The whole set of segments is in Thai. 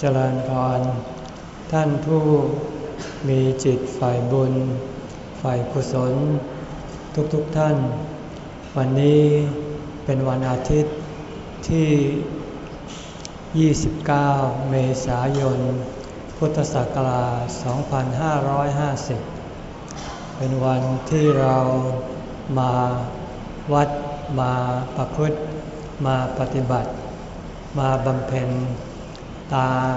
เจริญพร ท่านผู้มีจิตฝ่ายบุญ ฝ่ายกุศล ทุกๆทท่าน วันนี้เป็นวันอาทิตย์ที่ 29 เมษายน พุทธศักราช 2550 เป็นวันที่เรามาวัดมาประพฤติมาปฏิบัติ มาบำเพ็ญ ตาม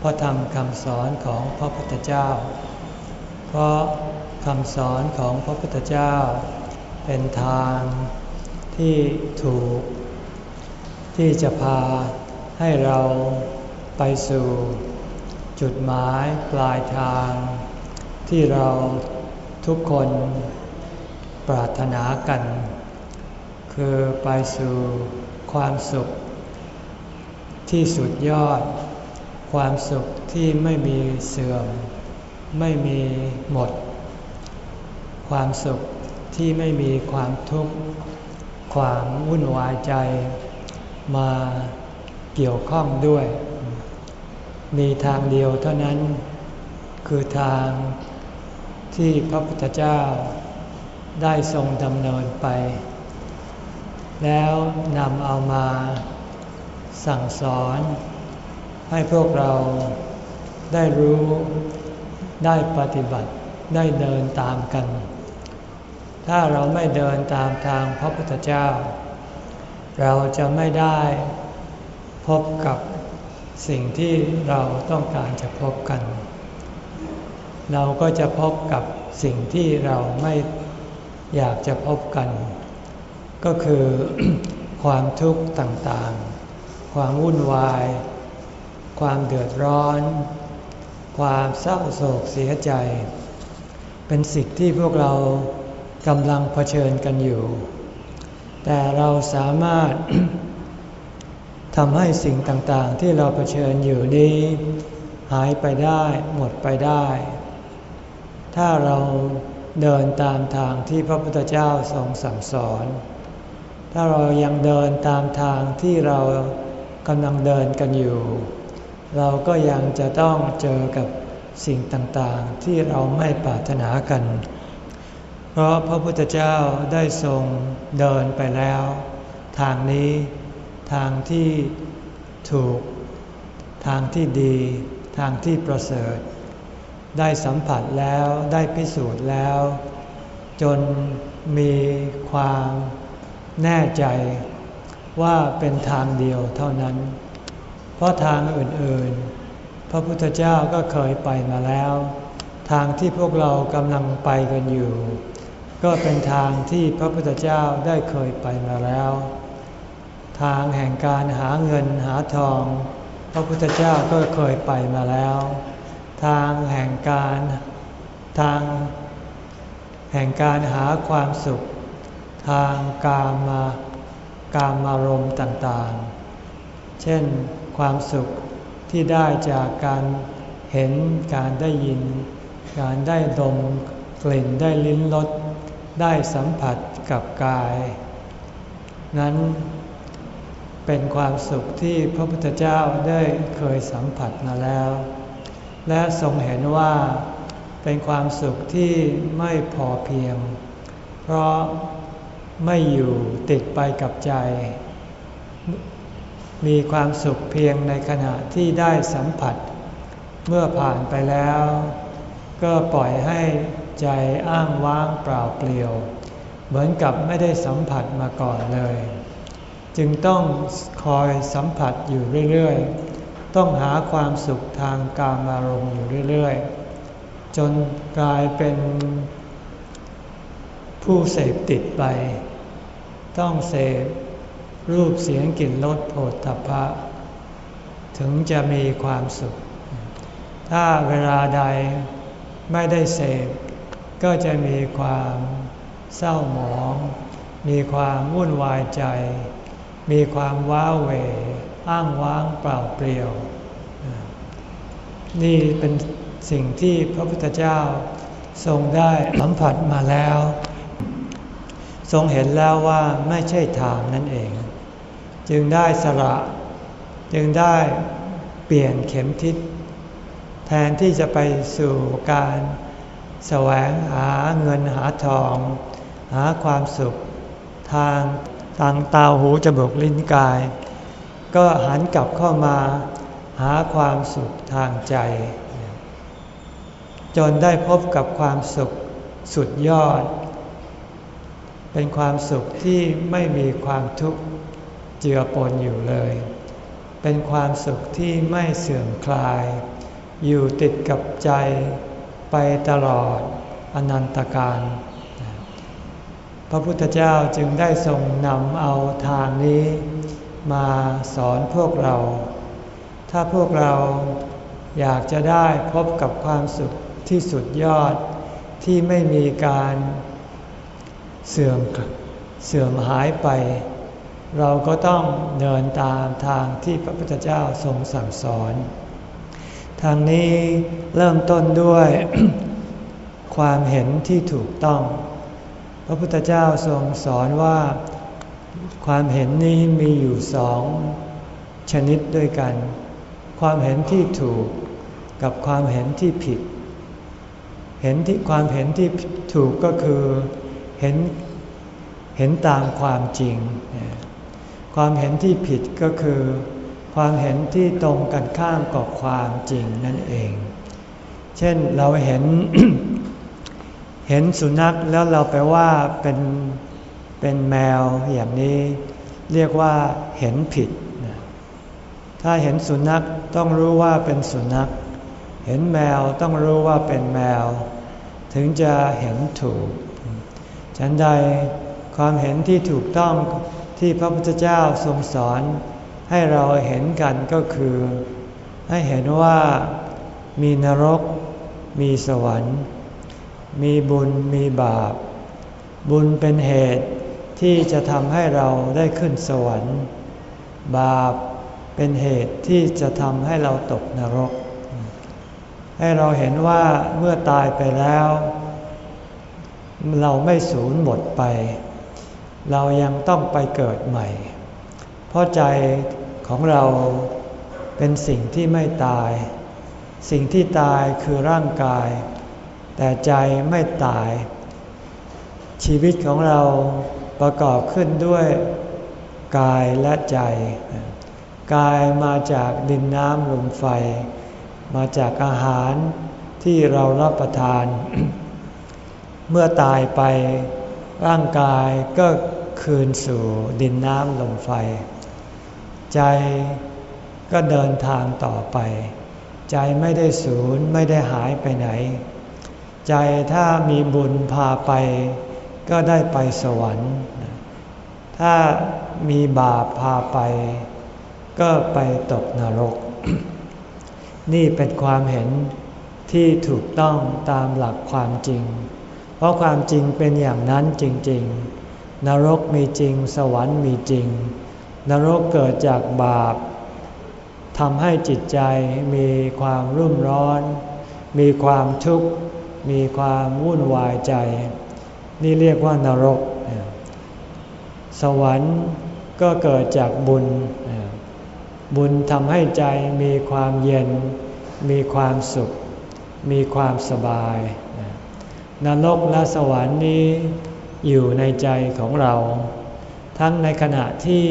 พระธรรมคำสอนของพระพุทธเจ้า เพราะคำสอนของพระพุทธเจ้า เป็นทางที่ถูก ที่จะพาให้เราไปสู่ จุดหมายปลายทาง ที่เราทุกคนปรารถนากัน คือไปสู่ความสุข ที่สุดยอด ความสุขที่ไม่มีเสื่อม ไม่มีหมด ความสุขที่ไม่มีความทุกข์ความวุ่นวายใจ มาเกี่ยวข้องด้วย มีทางเดียวเท่านั้น คือทางที่พระพุทธเจ้าได้ทรงดำเนินไป แล้วนำเอามา สั่งสอน ให้พวกเราได้รู้ได้ปฏิบัติได้เดินตามกัน ถ้าเราไม่เดินตามทางพระพุทธเจ้า เราจะไม่ได้พบกับสิ่งที่เราต้องการจะพบกัน เราก็จะพบกับสิ่งที่เราไม่อยากจะพบกัน ก็คือความทุกข์ต่างๆ ความวุ่นวาย ความเดือดร้อน ความเศร้าโศกเสียใจ เป็นสิ่งที่พวกเรากำลังเผชิญกันอยู่ แต่เราสามารถทำให้สิ่งต่างๆ ที่เราเผชิญอยู่นี้ หายไปได้หมดไปได้ ถ้าเราเดินตามทางที่พระพุทธเจ้าทรงสั่งสอน ถ้าเรายังเดินตามทางที่เรา กำลังเดินกันอยู่ เราก็ยังจะต้องเจอกับสิ่งต่างๆ ที่เราไม่ปรารถนากัน เพราะพระพุทธเจ้าได้ทรงเดินไปแล้ว ทางนี้ทางที่ถูก ทางที่ดี ทางที่ประเสริฐ ได้สัมผัสแล้วได้พิสูจน์แล้ว จนมีความแน่ใจ ว่าเป็นทางเดียวเท่านั้น เพราะทางอื่นๆ พระพุทธเจ้าก็เคยไปมาแล้ว ทางที่พวกเรากำลังไปกันอยู่ ก็เป็นทางที่พระพุทธเจ้าได้เคยไปมาแล้ว ทางแห่งการหาเงินหาทอง พระพุทธเจ้าก็เคยไปมาแล้ว ทางแห่งการทางแห่งการหาความสุข ทางการมา การมารมต่างๆ เช่นความสุขที่ได้จากการเห็นการได้ยิน การได้ดมกลิ่นได้ลิ้นรสได้สัมผัสกับกาย นั้นเป็นความสุขที่พระพุทธเจ้าได้เคยสัมผัสมาแล้ว และทรงเห็นว่าเป็นความสุขที่ไม่พอเพียง เพราะ ไม่อยู่ติดไปกับใจ มีความสุขเพียงในขณะที่ได้สัมผัส เมื่อผ่านไปแล้ว ก็ปล่อยให้ใจอ้างว้างเปล่าเปลี่ยว เหมือนกับไม่ได้สัมผัสมาก่อนเลย จึงต้องคอยสัมผัสอยู่เรื่อยๆ ต้องหาความสุขทางการอารมณ์อยู่เรื่อยๆ จนกลายเป็น ผู้เสพติดไป ต้องเสพรูปเสียงกลิ่นรสโผฏฐัพพะ ถึงจะมีความสุข ถ้าเวลาใดไม่ได้เสพก็จะมีความเศร้าหมอง มีความวุ่นวายใจ มีความว้าเหวอ้างว้างเปล่าเปลี่ยว นี่เป็นสิ่งที่พระพุทธเจ้าทรงได้สัมผัสมาแล้ว ทรงเห็นแล้วว่าไม่ใช่ทางนั่นเอง จึงได้สละจึงได้เปลี่ยนเข็มทิศ แทนที่จะไปสู่การแสวงหาเงินหาทอง หาความสุข ทางทางตาหูจมูกลิ้นกาย ก็หันกลับเข้ามาหาความสุขทางใจ จนได้พบกับความสุขสุดยอด เป็นความสุขที่ไม่มีความทุกข์เจือปนอยู่เลย เป็นความสุขที่ไม่เสื่อมคลาย อยู่ติดกับใจไปตลอดอนันตการ พระพุทธเจ้าจึงได้ทรงนำเอาทางนี้มาสอนพวกเรา ถ้าพวกเราอยากจะได้พบกับความสุขที่สุดยอดที่ไม่มีการ เสื่อมเสื่อมหายไป เราก็ต้องเดินตามทางที่พระพุทธเจ้าทรงสั่งสอน ทางนี้เริ่มต้นด้วยความเห็นที่ถูกต้อง พระพุทธเจ้าทรงสอนว่าความเห็นนี้มีอยู่สองชนิดด้วยกัน ความเห็นที่ถูกกับความเห็นที่ผิด เห็นที่ความเห็นที่ถูกก็คือ เห็นเห็นตามความจริง ความเห็นที่ผิดก็คือ ความเห็นที่ตรงกันข้ามกับความจริงนั่นเอง เช่นเราเห็นเห็นสุนัขแล้วเราไปว่าเป็นเป็นแมวอย่างนี้ เรียกว่าเห็นผิด ถ้าเห็นสุนัขต้องรู้ว่าเป็นสุนัข เห็นแมวต้องรู้ว่าเป็นแมว ถึงจะเห็นถูก ฉันใดความเห็นที่ถูกต้องที่พระพุทธเจ้าทรงสอน ให้เราเห็นกันก็คือ ให้เห็นว่ามีนรก มีสวรรค์ มีบุญมีบาป บุญเป็นเหตุที่จะทำให้เราได้ขึ้นสวรรค์ บาปเป็นเหตุที่จะทำให้เราตกนรก ให้เราเห็นว่าเมื่อตายไปแล้ว เราไม่สูญหมดไป เรายังต้องไปเกิดใหม่ เพราะใจของเราเป็นสิ่งที่ไม่ตาย สิ่งที่ตายคือร่างกาย แต่ใจไม่ตาย ชีวิตของเราประกอบขึ้นด้วยกายและใจ กายมาจากดินน้ำลมไฟ มาจากอาหารที่เรารับประทาน เมื่อตายไปร่างกายก็คืนสู่ดินน้ำลมไฟ ใจก็เดินทางต่อไป ใจไม่ได้สูญไม่ได้หายไปไหน ใจถ้ามีบุญพาไป ก็ได้ไปสวรรค์ ถ้ามีบาปพาไป ก็ไปตกนรก นี่เป็นความเห็นที่ถูกต้องตามหลักความจริง ราะความจริงเป็นอย่างนั้นจริง ๆ นรกมีจริง สวรรค์มีจริง นรกเกิดจากบาปทำให้จิตใจมีความรุ่มร้อน มีความทุกข์ มีความวุ่นวายใจ นี่เรียกว่านรก สวรรค์ก็เกิดจากบุญ บุญทำให้ใจมีความเย็น มีความสุข มีความสบาย นรกและสวรรค์นี้อยู่ในใจของเรา ทั้งในขณะที่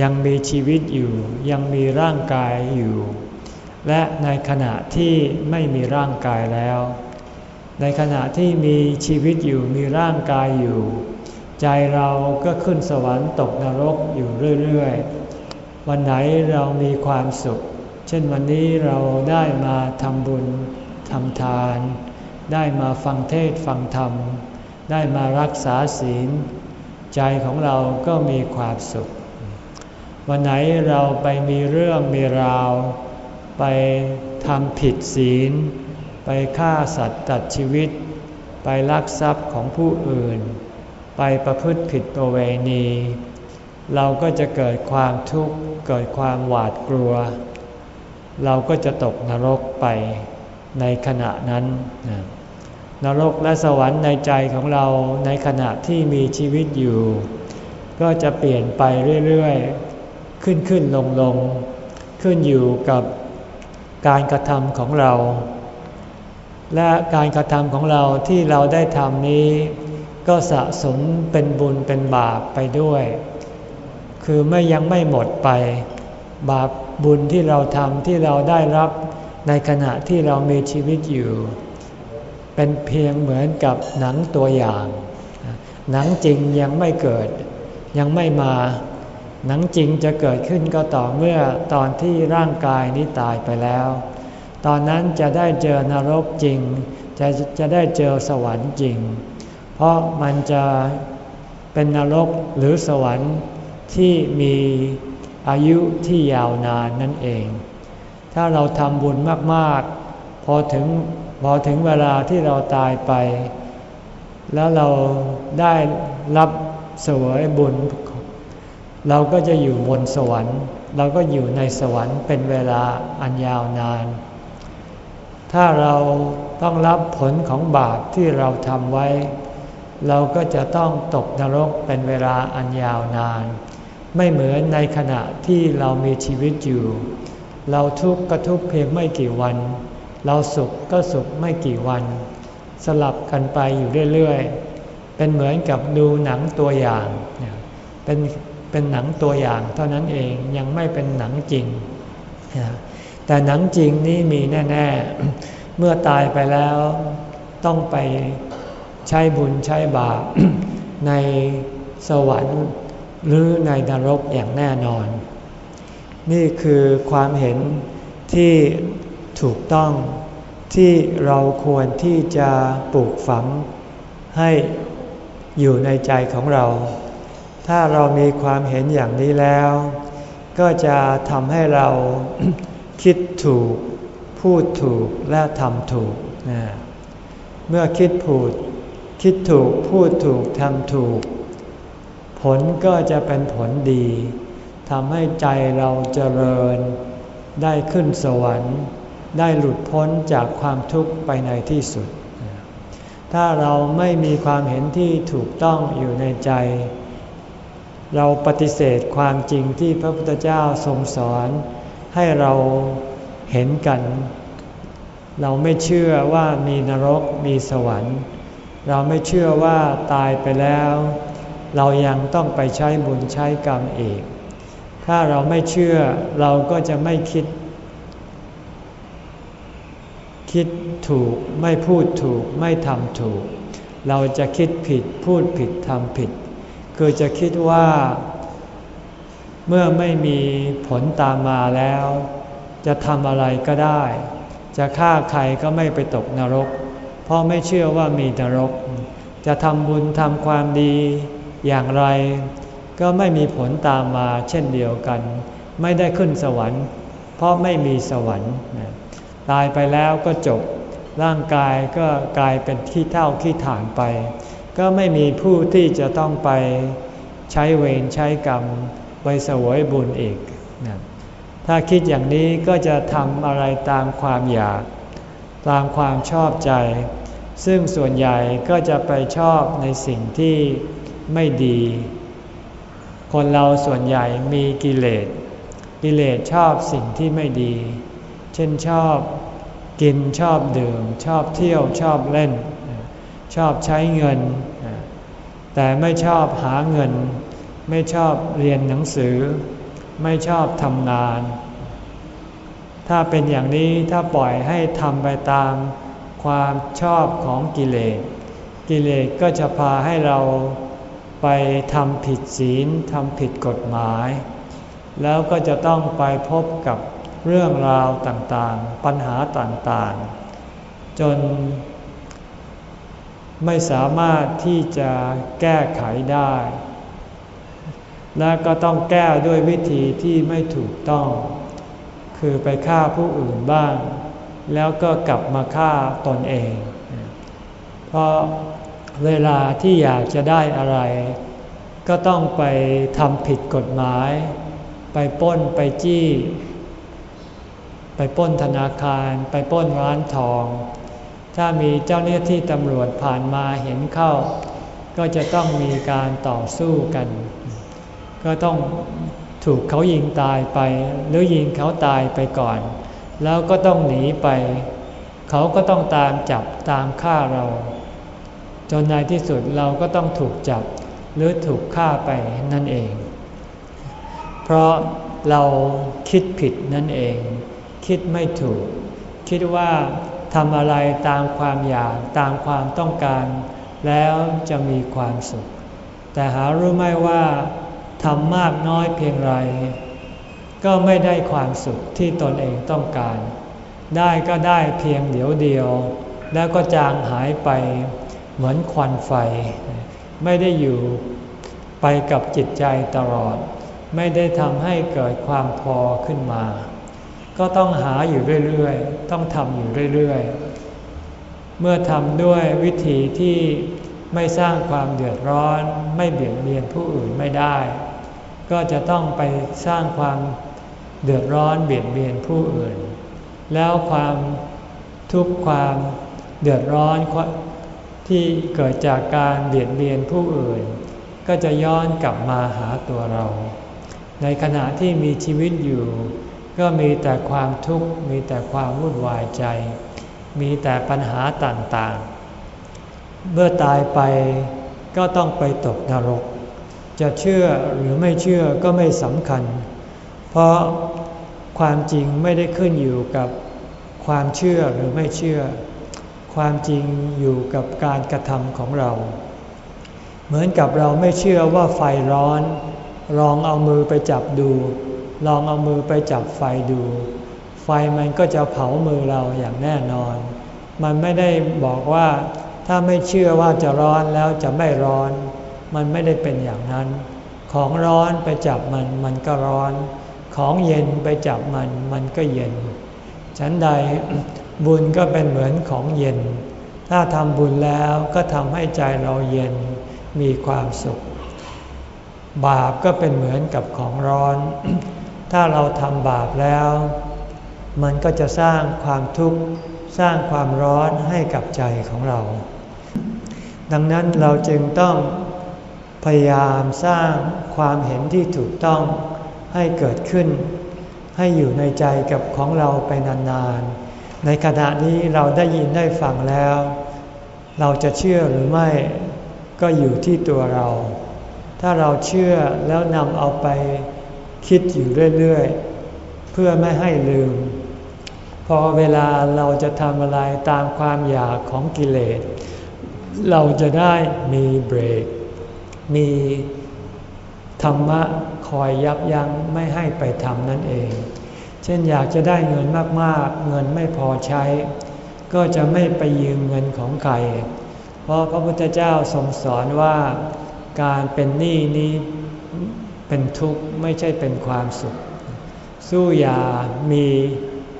ยังมีชีวิตอยู่ยังมีร่างกายอยู่ และในขณะที่ไม่มีร่างกายแล้ว ในขณะที่มีชีวิตอยู่มีร่างกายอยู่ ใจเราก็ขึ้นสวรรค์ตกนรกอยู่เรื่อยๆ วันไหนเรามีความสุข เช่นวันนี้เราได้มาทำบุญทำทาน ได้มาฟังเทศฟังธรรม ได้มารักษาศีล ใจของเราก็มีความสุข วันไหนเราไปมีเรื่องมีราว ไปทำผิดศีล ไปฆ่าสัตว์ตัดชีวิต ไปลักทรัพย์ของผู้อื่น ไปประพฤติผิดประเวณี เราก็จะเกิดความทุกข์เกิดความหวาดกลัว เราก็จะตกนรกไปในขณะนั้นน นรกและสวรรค์ในใจของเราในขณะที่มีชีวิตอยู่ ก็จะเปลี่ยนไปเรื่อยๆ ขึ้นขึ้นลงลงขึ้นอยู่กับการกระทำของเรา และการกระทำของเราที่เราได้ทำนี้ ก็สะสมเป็นบุญเป็นบาปไปด้วย คือไม่ยังไม่หมดไป บาปบุญที่เราทำที่เราได้รับในขณะที่เรามีชีวิตอยู่ เป็นเพียงเหมือนกับหนังตัวอย่าง หนังจริงยังไม่เกิด ยังไม่มา หนังจริงจะเกิดขึ้นก็ต่อเมื่อตอนที่ร่างกายนี้ตายไปแล้ว ตอนนั้นจะได้เจอนรกจริง จะจะได้เจอสวรรค์จริง เพราะมันจะเป็นนรกหรือสวรรค์ที่มีอายุที่ยาวนานนั่นเอง ถ้าเราทำบุญมากๆ พอถึง พอถึงเวลาที่เราตายไป แล้วเราได้รับสวยบุญ เราก็จะอยู่บนสวรรค์ เราก็อยู่ในสวรรค์เป็นเวลาอันยาวนาน ถ้าเราต้องรับผลของบาปที่เราทำไว้ เราก็จะต้องตกนรกเป็นเวลาอันยาวนาน ไม่เหมือนในขณะที่เรามีชีวิตอยู่ เราทุกข์ก็ทุกข์เพียงไม่กี่วัน เราสุขก็สุขไม่กี่วัน สลับกันไปอยู่เรื่อยๆ เป็นเหมือนกับดูหนังตัวอย่าง เป็นเป็นหนังตัวอย่างเท่านั้นเองยังไม่เป็นหนังจริง แต่หนังจริงนี่มีแน่ ๆ เมื่อตายไปแล้วต้องไปใช้บุญใช้บาปในสวรรค์หรือในนรกอย่างแน่นอน นี่คือความเห็นที่ ถูกต้องที่เราควรที่จะปลูกฝังให้อยู่ในใจของเรา ถ้าเรามีความเห็นอย่างนี้แล้ว ก็จะทำให้เราคิดถูก พูดถูกและทำถูกนะเมื่อคิดพูด คิดถูกพูดถูกทำถูก ผลก็จะเป็นผลดีทำให้ใจเราเจริญได้ขึ้นสวรรค์ ได้หลุดพ้นจากความทุกข์ไปในที่สุด ถ้าเราไม่มีความเห็นที่ถูกต้องอยู่ในใจ เราปฏิเสธความจริงที่พระพุทธเจ้าทรงสอน ให้เราเห็นกัน เราไม่เชื่อว่ามีนรกมีสวรรค์ เราไม่เชื่อว่าตายไปแล้ว เรายังต้องไปใช้บุญใช้กรรมอีก ถ้าเราไม่เชื่อเราก็จะไม่คิด คิดถูกไม่พูดถูกไม่ทำถูก เราจะคิดผิดพูดผิดทำผิด คือจะคิดว่า เมื่อไม่มีผลตามมาแล้ว จะทำอะไรก็ได้ จะฆ่าใครก็ไม่ไปตกนรก เพราะไม่เชื่อว่ามีนรก จะทำบุญทำความดีอย่างไร ก็ไม่มีผลตามมาเช่นเดียวกัน ไม่ได้ขึ้นสวรรค์ เพราะไม่มีสวรรค์ ตายไปแล้วก็จบ ร่างกายก็กลายเป็นขี้เท่าขี้ฐานไป ก็ไม่มีผู้ที่จะต้องไปใช้เวรใช้กรรมไปสวยบุญอีกนะถ้าคิดอย่างนี้ก็จะทำอะไรตามความอยาก ตามความชอบใจ ซึ่งส่วนใหญ่ก็จะไปชอบในสิ่งที่ไม่ดี คนเราส่วนใหญ่มีกิเลส กิเลสชอบสิ่งที่ไม่ดี ช่นชอบกินชอบดื่ม ชอบเที่ยวชอบเล่น ชอบใช้เงิน แต่ไม่ชอบหาเงิน ไม่ชอบเรียนหนังสือ ไม่ชอบทำงาน ถ้าเป็นอย่างนี้ถ้าปล่อยให้ทำไปตามความชอบของกิเลส กิเลสก็จะพาให้เราไปทำผิดศีลทำผิดกฎหมาย แล้วก็จะต้องไปพบกับ เรื่องราวต่างๆ ปัญหาต่างๆ จน ไม่สามารถที่จะแก้ไขได้ และก็ต้องแก้ด้วยวิธีที่ไม่ถูกต้อง คือไปฆ่าผู้อื่นบ้าง แล้วก็กลับมาฆ่าตนเอง เพราะเวลาที่อยากจะได้อะไร ก็ต้องไปทำผิดกฎหมาย ไปป้นไปจี้ ไปป้นธนาคารไปป้นร้านทอง ถ้ามีเจ้าหน้าที่ตำรวจผ่านมาเห็นเข้า ก็จะต้องมีการต่อสู้กัน ก็ต้องถูกเขายิงตายไป หรือยิงเขาตายไปก่อน แล้วก็ต้องหนีไป เขาก็ต้องตามจับตามฆ่าเรา จนในที่สุดเราก็ต้องถูกจับหรือถูกฆ่าไปนั่นเอง เพราะเราคิดผิดนั่นเอง คิดไม่ถูก คิดว่าทำอะไรตามความอยากตามความต้องการ แล้วจะมีความสุข แต่หารู้ไหมว่าทำมากน้อยเพียงไร ก็ไม่ได้ความสุขที่ตนเองต้องการ ได้ก็ได้เพียงเดียวเดียว แล้วก็จางหายไปเหมือนควันไฟ ไม่ได้อยู่ไปกับจิตใจตลอด ไม่ได้ทำให้เกิดความพอขึ้นมา ก็ต้องหาอยู่เรื่อยๆ ต้องทำอยู่เรื่อยๆ เมื่อทำด้วยวิธีที่ไม่สร้างความเดือดร้อน ไม่เบียดเบียนผู้อื่นไม่ได้ ก็จะต้องไปสร้างความเดือดร้อนเบียดเบียนผู้อื่น แล้วความทุกข์ความเดือดร้อนที่เกิดจากการเบียดเบียนผู้อื่น ก็จะย้อนกลับมาหาตัวเรา ในขณะที่มีชีวิตอยู่ ก็มีแต่ความทุกข์มีแต่ความวุ่นวายใจ มีแต่ปัญหาต่างๆ เมื่อตายไปก็ต้องไปตกนรก จะเชื่อหรือไม่เชื่อก็ไม่สำคัญ เพราะความจริงไม่ได้ขึ้นอยู่กับความเชื่อหรือไม่เชื่อ ความจริงอยู่กับการกระทำของเรา เหมือนกับเราไม่เชื่อว่าไฟร้อน ลองเอามือไปจับดู ลองเอามือไปจับไฟดู ไฟมันก็จะเผามือเราอย่างแน่นอน มันไม่ได้บอกว่าถ้าไม่เชื่อว่าจะร้อนแล้วจะไม่ร้อน มันไม่ได้เป็นอย่างนั้น ของร้อนไปจับมันมันก็ร้อน ของเย็นไปจับมันมันก็เย็น ฉันใดบุญก็เป็นเหมือนของเย็น ถ้าทำบุญแล้วก็ทำให้ใจเราเย็นมีความสุข บาปก็เป็นเหมือนกับของร้อน ถ้าเราทำบาปแล้ว มันก็จะสร้างความทุกข์สร้างความร้อนให้กับใจของเรา ดังนั้นเราจึงต้องพยายามสร้างความเห็นที่ถูกต้องให้เกิดขึ้น ให้อยู่ในใจกับของเราไปนานๆ ในขณะนี้เราได้ยินได้ฟังแล้ว เราจะเชื่อหรือไม่ก็อยู่ที่ตัวเรา ถ้าเราเชื่อแล้วนำเอาไป คิดอยู่เรื่อยๆ เพื่อไม่ให้ลืม พอเวลาเราจะทำอะไรตามความอยากของกิเลส เราจะได้มีเบรก มีธรรมะคอยยับยั้งไม่ให้ไปทำนั่นเอง เช่นอยากจะได้เงินมากๆ เงินไม่พอใช้ ก็จะไม่ไปยืมเงินของใคร เพราะพระพุทธเจ้าทรงสอนว่าการเป็นหนี้นี้ เป็นทุกข์ไม่ใช่เป็นความสุข สู้อย่ามี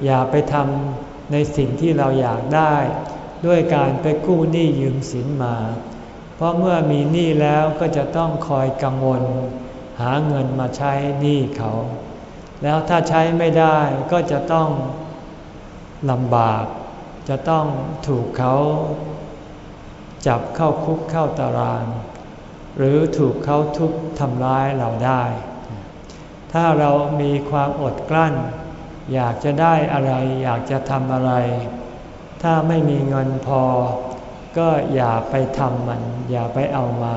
อย่าไปทำในสิ่งที่เราอยากได้ ด้วยการไปกู้หนี้ยืมสินมา เพราะเมื่อมีหนี้แล้วก็จะต้องคอยกังวล หาเงินมาใช้หนี้เขา แล้วถ้าใช้ไม่ได้ก็จะต้องลำบาก จะต้องถูกเขา จับเข้าคุกเข้าตาราง หรือถูกเขาทุบทำร้ายเราได้ ถ้าเรามีความอดกลั้น อยากจะได้อะไร อยากจะทำอะไร ถ้าไม่มีเงินพอ ก็อย่าไปทำมัน อย่าไปเอามา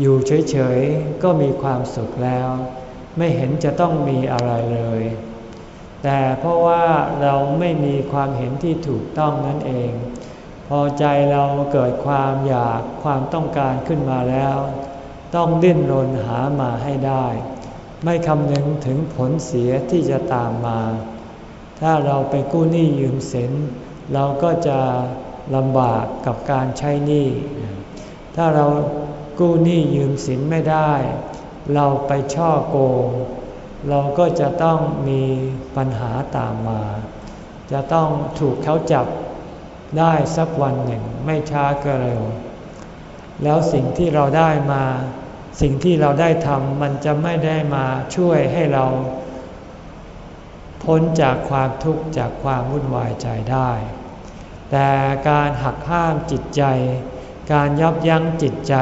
อยู่เฉยๆ ก็มีความสุขแล้ว ไม่เห็นจะต้องมีอะไรเลย แต่เพราะว่าเราไม่มีความเห็นที่ถูกต้องนั่นเอง อใจเราเกิดความอยากความต้องการขึ้นมาแล้ว ต้องดิ้นรนหามาให้ได้ ไม่คำนึงถึงผลเสียที่จะตามมา ถ้าเราไปกู้หนี้ยืมสิน เราก็จะลำบากกับการใช้หนี้ ถ้าเรากู้หนี้ยืมสินไม่ได้ เราไปช่อโกง เราก็จะต้องมีปัญหาตามมา จะต้องถูกเขาจับ ได้สักวันหนึ่งไม่ช้าก็เร็ว แล้วสิ่งที่เราได้มา สิ่งที่เราได้ทำมันจะไม่ได้มาช่วยให้เรา พ้นจากความทุกข์จากความวุ่นวายใจได้ แต่การหักห้ามจิตใจ การยับยั้งจิตใจ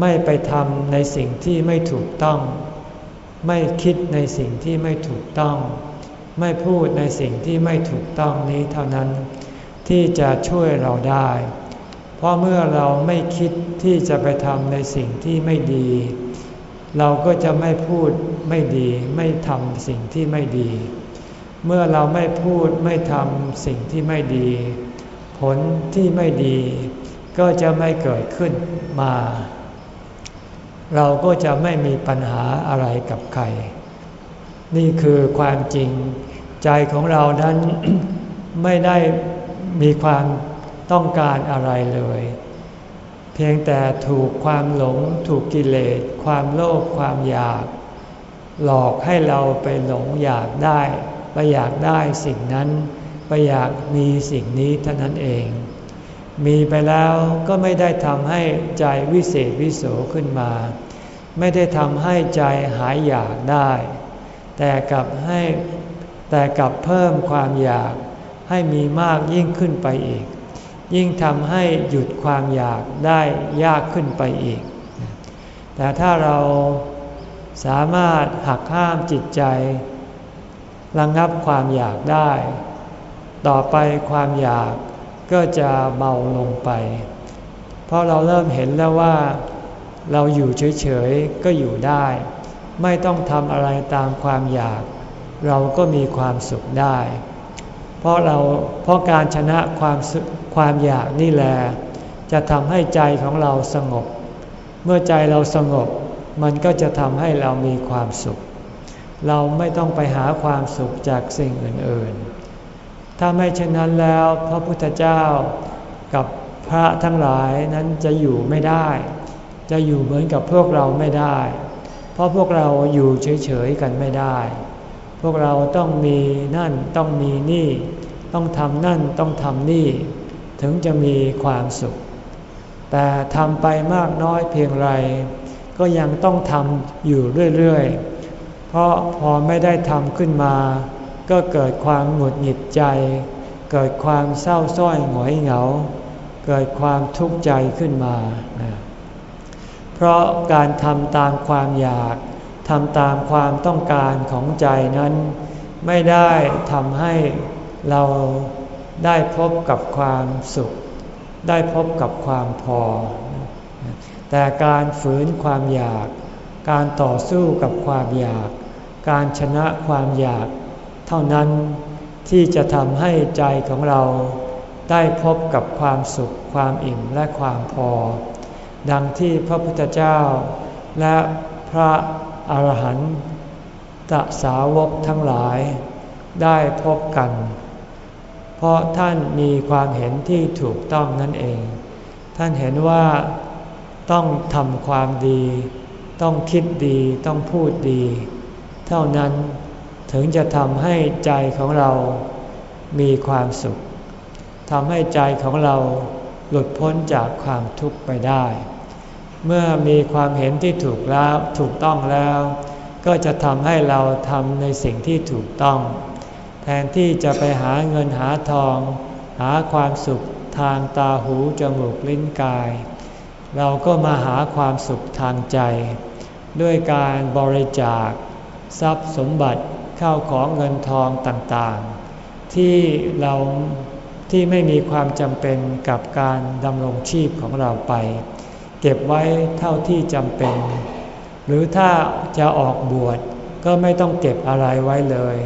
ไม่ไปทำในสิ่งที่ไม่ถูกต้อง ไม่คิดในสิ่งที่ไม่ถูกต้อง ไม่พูดในสิ่งที่ไม่ถูกต้องนี้เท่านั้น ที่จะช่วยเราได้ เพราะเมื่อเราไม่คิดที่จะไปทำในสิ่งที่ไม่ดี เราก็จะไม่พูดไม่ดีไม่ทำสิ่งที่ไม่ดี เมื่อเราไม่พูดไม่ทำสิ่งที่ไม่ดี ผลที่ไม่ดี ก็จะไม่เกิดขึ้นมา เราก็จะไม่มีปัญหาอะไรกับใคร นี่คือความจริงใจของเรานั้นไม่ได้ มีความต้องการอะไรเลย เพียงแต่ถูกความหลง ถูกกิเลส ความโลภความอยาก หลอกให้เราไปหลงอยากได้ ไปอยากได้สิ่งนั้น ไปอยากมีสิ่งนี้เท่านั้นเอง มีไปแล้วก็ไม่ได้ทำให้ใจวิเศษวิโสขึ้นมา ไม่ได้ทำให้ใจหายอยากได้ แต่กลับให้แต่กลับเพิ่มความอยาก ให้มีมากยิ่งขึ้นไปอีก ยิ่งทำให้หยุดความอยากได้ยากขึ้นไปอีก แต่ถ้าเราสามารถหักห้ามจิตใจระงงับความอยากได้ ต่อไปความอยากก็จะเบาลงไป เพราะเราเริ่มเห็นแล้วว่าเราอยู่เฉยๆ ก็อยู่ได้ ไม่ต้องทำอะไรตามความอยาก เราก็มีความสุขได้ เพราะเราเพราะการชนะความความอยากนี่แหละจะทำให้ใจของเราสงบ เมื่อใจเราสงบ มันก็จะทำให้เรามีความสุข เราไม่ต้องไปหาความสุขจากสิ่งอื่นๆ ถ้าไม่เช่นนั้นแล้วพระพุทธเจ้ากับพระทั้งหลายนั้นจะอยู่ไม่ได้ จะอยู่เหมือนกับพวกเราไม่ได้ เพราะพวกเราอยู่เฉยๆกันไม่ได้ พวกเราต้องมีนั่นต้องมีนี่ ต้องทำนั่นต้องทำนี่ ถึงจะมีความสุข แต่ทำไปมากน้อยเพียงไร ก็ยังต้องทำอยู่เรื่อยๆ เพราะพอไม่ได้ทำขึ้นมา ก็เกิดความหงุดหงิดใจ เกิดความเศร้าส้อยหงอยเหงา เกิดความทุกข์ใจขึ้นมา เพราะการทำตามความอยาก ทำตามความต้องการของใจนั้น ไม่ได้ทำให้เราได้พบกับความสุข ได้พบกับความพอ แต่การฝืนความอยาก การต่อสู้กับความอยาก การชนะความอยาก เท่านั้นที่จะทำให้ใจของเราได้พบกับความสุข ความอิ่มและความพอ ดังที่พระพุทธเจ้าและพระ อรหันตสาวกทั้งหลายได้พบกัน เพราะท่านมีความเห็นที่ถูกต้องนั่นเอง ท่านเห็นว่าต้องทำความดี ต้องคิดดีต้องพูดดี เท่านั้นถึงจะทำให้ใจของเรามีความสุขทำให้ใจของเราหลุดพ้นจากความทุกข์ไปได้ เมื่อมีความเห็นที่ถูกแล้วถูกต้องแล้ว ก็จะทำให้เราทำในสิ่งที่ถูกต้อง แทนที่จะไปหาเงินหาทอง หาความสุขทางตาหูจมูกลิ้นกาย เราก็มาหาความสุขทางใจ ด้วยการบริจาค ทรัพย์สมบัติเข้าของเงินทองต่างๆ ที่เราที่ไม่มีความจำเป็นกับการดำรงชีพของเราไป เก็บไว้เท่าที่จำเป็น หรือถ้าจะออกบวชก็ไม่ต้องเก็บอะไรไว้เลย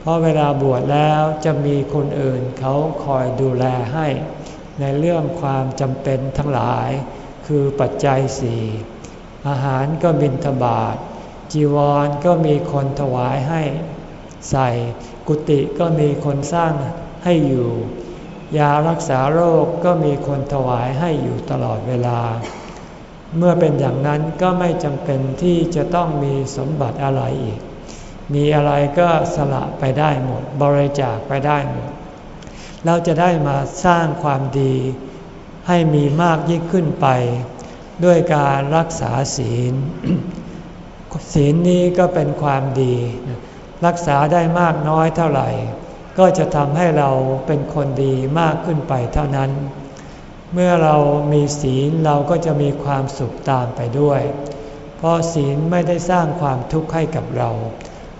เพราะเวลาบวชแล้วจะมีคนอื่นเขาคอยดูแลให้ ในเรื่องความจำเป็นทั้งหลาย คือปัจจัยสี่อาหารก็บินทบาท จีวรก็มีคนถวายให้ ใส่ กุฏิก็มีคนสร้างให้อยู่ ยารักษาโรคก็มีคนถวายให้อยู่ตลอดเวลา เมื่อเป็นอย่างนั้นก็ไม่จำเป็นที่จะต้องมีสมบัติอะไรอีก มีอะไรก็สละไปได้หมด บริจาคไปได้หมด เราจะได้มาสร้างความดี ให้มีมากยิ่งขึ้นไป ด้วยการรักษาศีล ศีลนี้ก็เป็นความดี รักษาได้มากน้อยเท่าไหร่ ก็จะทำให้เราเป็นคนดีมากขึ้นไปเท่านั้น เมื่อเรามีศีลเราก็จะมีความสุขตามไปด้วย เพราะศีลไม่ได้สร้างความทุกข์ให้กับเรา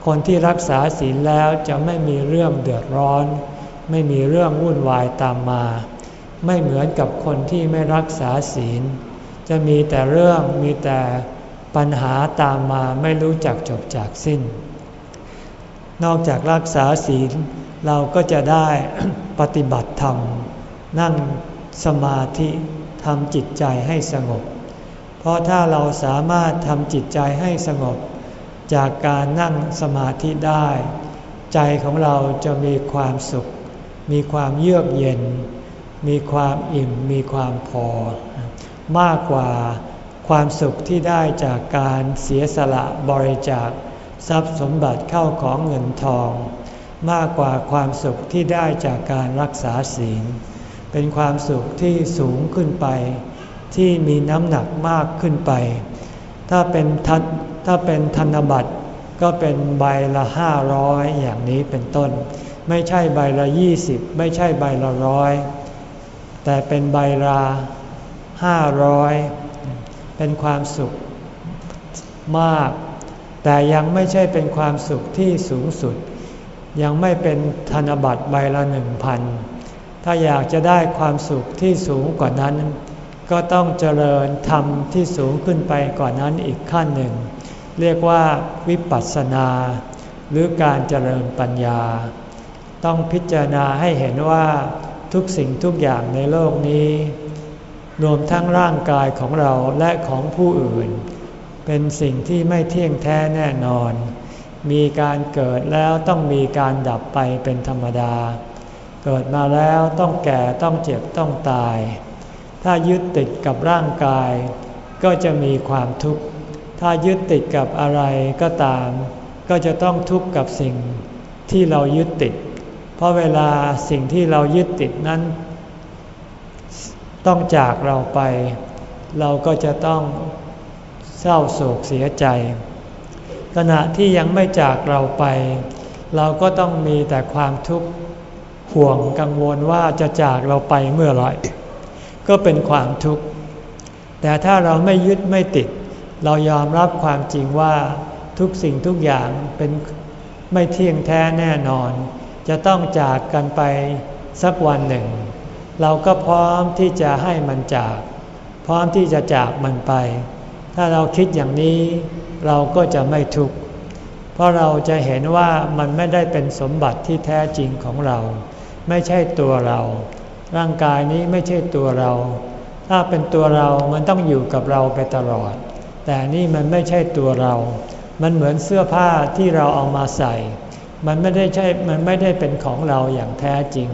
คนที่รักษาศีลแล้วจะไม่มีเรื่องเดือดร้อน ไม่มีเรื่องวุ่นวายตามมา ไม่เหมือนกับคนที่ไม่รักษาศีล จะมีแต่เรื่องมีแต่ปัญหาตามมาไม่รู้จักจบจากสิ้น นอกจากรักษาศีลเราก็จะได้ปฏิบัติธรรมนั่ง สมาธิทำจิตใจให้สงบ เพราะถ้าเราสามารถทำจิตใจให้สงบ จากการนั่งสมาธิได้ ใจของเราจะมีความสุข มีความเยือกเย็น มีความอิ่ม มีความพอ มากกว่าความสุขที่ได้จากการเสียสละบริจาคทรัพย์สมบัติเข้าของเงินทอง มากกว่าความสุขที่ได้จากการรักษาศีล เป็นความสุขที่สูงขึ้นไป ที่มีน้ำหนักมากขึ้นไป ถ้าเป็นทันถ้าเป็นธนบัตรก็เป็นใบละห้าร้อยอย่างนี้เป็นต้น ไม่ใช่ใบละยี่สิบไม่ใช่ใบละร้อยแต่เป็นใบละห้าร้อยเป็นความสุขมาก แต่ยังไม่ใช่เป็นความสุขที่สูงสุด ยังไม่เป็นธนบัตรใบละหนึ่งพัน ถ้าอยากจะได้ความสุขที่สูงกว่านั้น ก็ต้องเจริญธรรมที่สูงขึ้นไปกว่านั้นอีกขั้นหนึ่ง เรียกว่าวิปัสสนา หรือการเจริญปัญญา ต้องพิจารณาให้เห็นว่าทุกสิ่งทุกอย่างในโลกนี้ รวมทั้งร่างกายของเราและของผู้อื่น เป็นสิ่งที่ไม่เที่ยงแท้แน่นอน มีการเกิดแล้วต้องมีการดับไปเป็นธรรมดา เกิดมาแล้วต้องแก่ต้องเจ็บต้องตาย ถ้ายึดติดกับร่างกาย ก็จะมีความทุกข์ ถ้ายึดติดกับอะไรก็ตาม ก็จะต้องทุกข์กับสิ่งที่เรายึดติด เพราะเวลาสิ่งที่เรายึดติดนั้น ต้องจากเราไป เราก็จะต้องเศร้าโศกเสียใจ ขณะที่ยังไม่จากเราไป เราก็ต้องมีแต่ความทุกข์ ห่วงกังวลว่าจะจากเราไปเมื่อไรก็เป็นความทุกข์ แต่ถ้าเราไม่ยึดไม่ติด เรายอมรับความจริงว่าทุกสิ่งทุกอย่างเป็นไม่เที่ยงแท้แน่นอน จะต้องจากกันไปสักวันหนึ่ง เราก็พร้อมที่จะให้มันจาก พร้อมที่จะจากมันไป ถ้าเราคิดอย่างนี้เราก็จะไม่ทุกข์เพราะเราจะเห็นว่ามันไม่ได้เป็นสมบัติที่แท้จริงของเรา ไม่ใช่ตัวเรา ร่างกายนี้ไม่ใช่ตัวเรา ถ้าเป็นตัวเรา มันต้องอยู่กับเราไปตลอด แต่นี่มันไม่ใช่ตัวเรา มันเหมือนเสื้อผ้าที่เราเอามาใส่ มันไม่ได้ใช่ มันไม่ได้เป็นของเราอย่างแท้จริง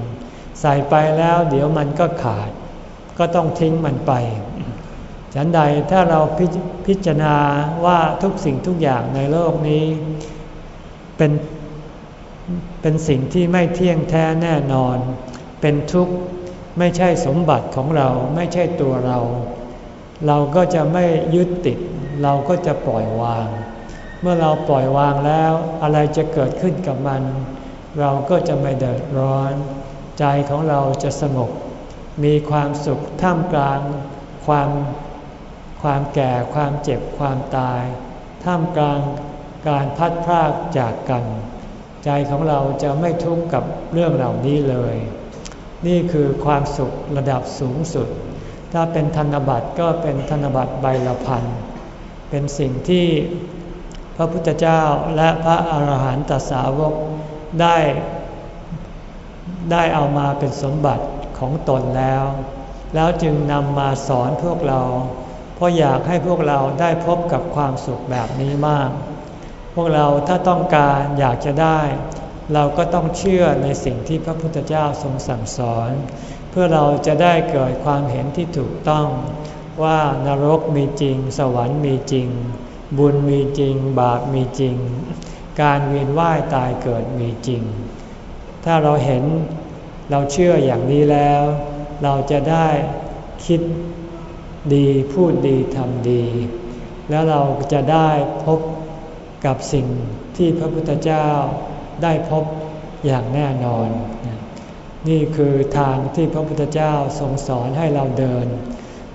ใส่ไปแล้วเดี๋ยวมันก็ขาด ก็ต้องทิ้งมันไป ฉันใดถ้าเราพพิจารณาว่าทุกสิ่งทุกอย่างในโลกนี้ เป็น เป็นสิ่งที่ไม่เที่ยงแท้แน่นอน เป็นทุกข์ไม่ใช่สมบัติของเราไม่ใช่ตัวเรา เราก็จะไม่ยึดติด เราก็จะปล่อยวาง เมื่อเราปล่อยวางแล้วอะไรจะเกิดขึ้นกับมัน เราก็จะไม่เดือดร้อน ใจของเราจะสงบมีความสุขท่ามกลางความความแก่ความเจ็บความตาย ท่ามกลางการพัดพรากจากกัน ใจของเราจะไม่ทุกข์กับเรื่องเหล่านี้เลย นี่คือความสุขระดับสูงสุด ถ้าเป็นธนบัตรก็เป็นธนบัตรใบละพัน เป็นสิ่งที่พระพุทธเจ้าและพระอาหารหันตสาวกได้ได้เอามาเป็นสมบัติของตนแล้ว แล้วจึงนำมาสอนพวกเรา เพราะอยากให้พวกเราได้พบกับความสุขแบบนี้มาก วกเราถ้าต้องการอยากจะได้ เราก็ต้องเชื่อในสิ่งที่พระพุทธเจ้าทรงสั่งสอน เพื่อเราจะได้เกิดความเห็นที่ถูกต้อง ว่านรกมีจริง สวรรค์มีจริง บุญมีจริง บาปมีจริง การเวียนว่ายตายเกิดมีจริง ถ้าเราเห็นเราเชื่ออย่างนี้แล้ว เราจะได้คิดดีพูดดีทำดี แล้วเราจะได้พบ กับสิ่งที่พระพุทธเจ้าได้พบอย่างแน่นอน นี่คือทางที่พระพุทธเจ้าทรงสอนให้เราเดิน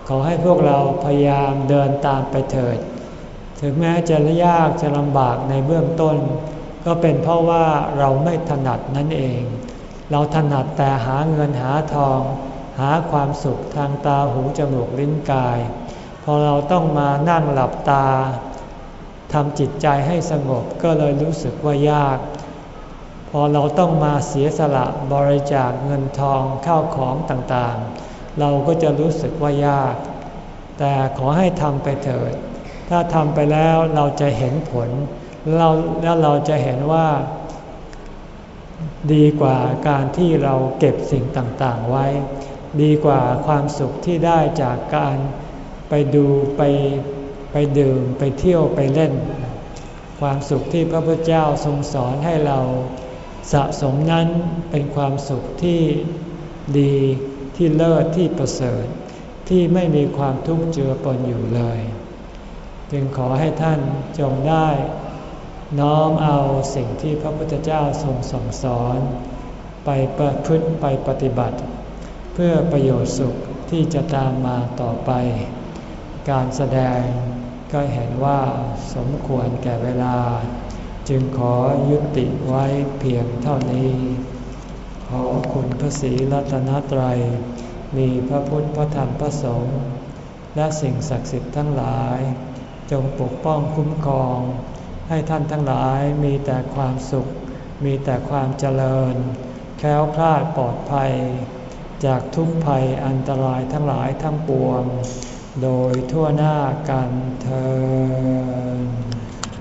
ขอให้พวกเราพยายามเดินตามไปเถิด ถึงแม้จะยากจะลำบากในเบื้องต้น ก็เป็นเพราะว่าเราไม่ถนัดนั่นเอง เราถนัดแต่หาเงินหาทอง หาความสุขทางตาหูจมูกลิ้นกาย พอเราต้องมานั่งหลับตา ทำจิตใจให้สงบก็เลยรู้สึกว่ายาก พอเราต้องมาเสียสละบริจาคเงินทองข้าวของต่างๆ เราก็จะรู้สึกว่ายาก แต่ขอให้ทำไปเถิด ถ้าทำไปแล้วเราจะเห็นผลเราแล้วเราจะเห็นว่า ดีกว่าการที่เราเก็บสิ่งต่างๆไว้ ดีกว่าความสุขที่ได้จากการไปดูไป ไปดื่มไปเที่ยวไปเล่น ความสุขที่พระพุทธเจ้าทรงสอนให้เราสะสมนั้นเป็นความสุขที่ดีที่เลิศที่ประเสริฐที่ไม่มีความทุกข์เจือปนอยู่เลย จึงขอให้ท่านจงได้ น้อมเอาสิ่งที่พระพุทธเจ้าทรงสั่งสอน ไปประพฤติไปปฏิบัติ เพื่อประโยชน์สุขที่จะตามมาต่อไป การแสดง ก็เห็นว่าสมควรแก่เวลา จึงขอยุติไว้เพียงเท่านี้ ขอคุณพระศรีรัตนตรัย มีพระพุทธพระธรรมพระสงฆ์และสิ่งศักดิ์สิทธิ์ทั้งหลาย จงปกป้องคุ้มครอง ให้ท่านทั้งหลายมีแต่ความสุข มีแต่ความเจริญ แค้วคลาดปลอดภัย จากทุกภัยอันตรายทั้งหลายทั้งปวง โดยทั่วหน้ากันเธอ